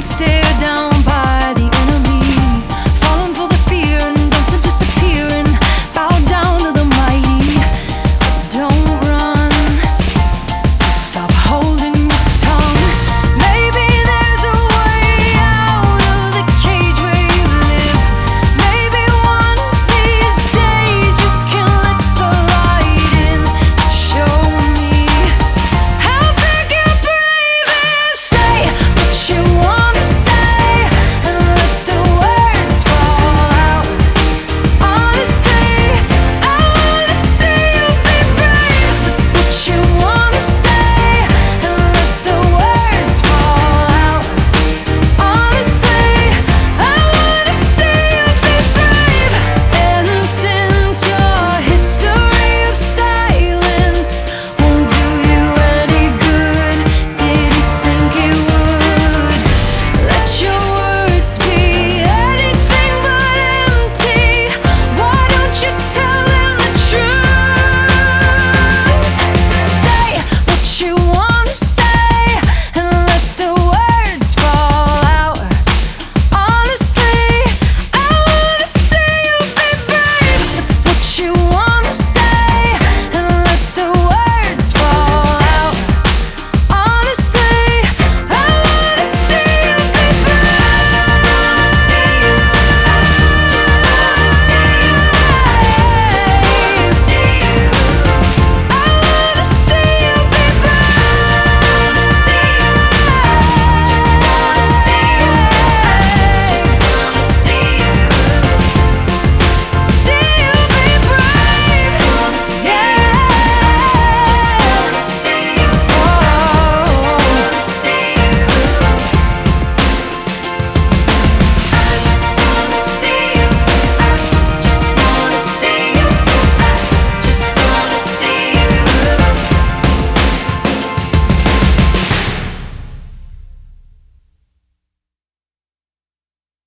stay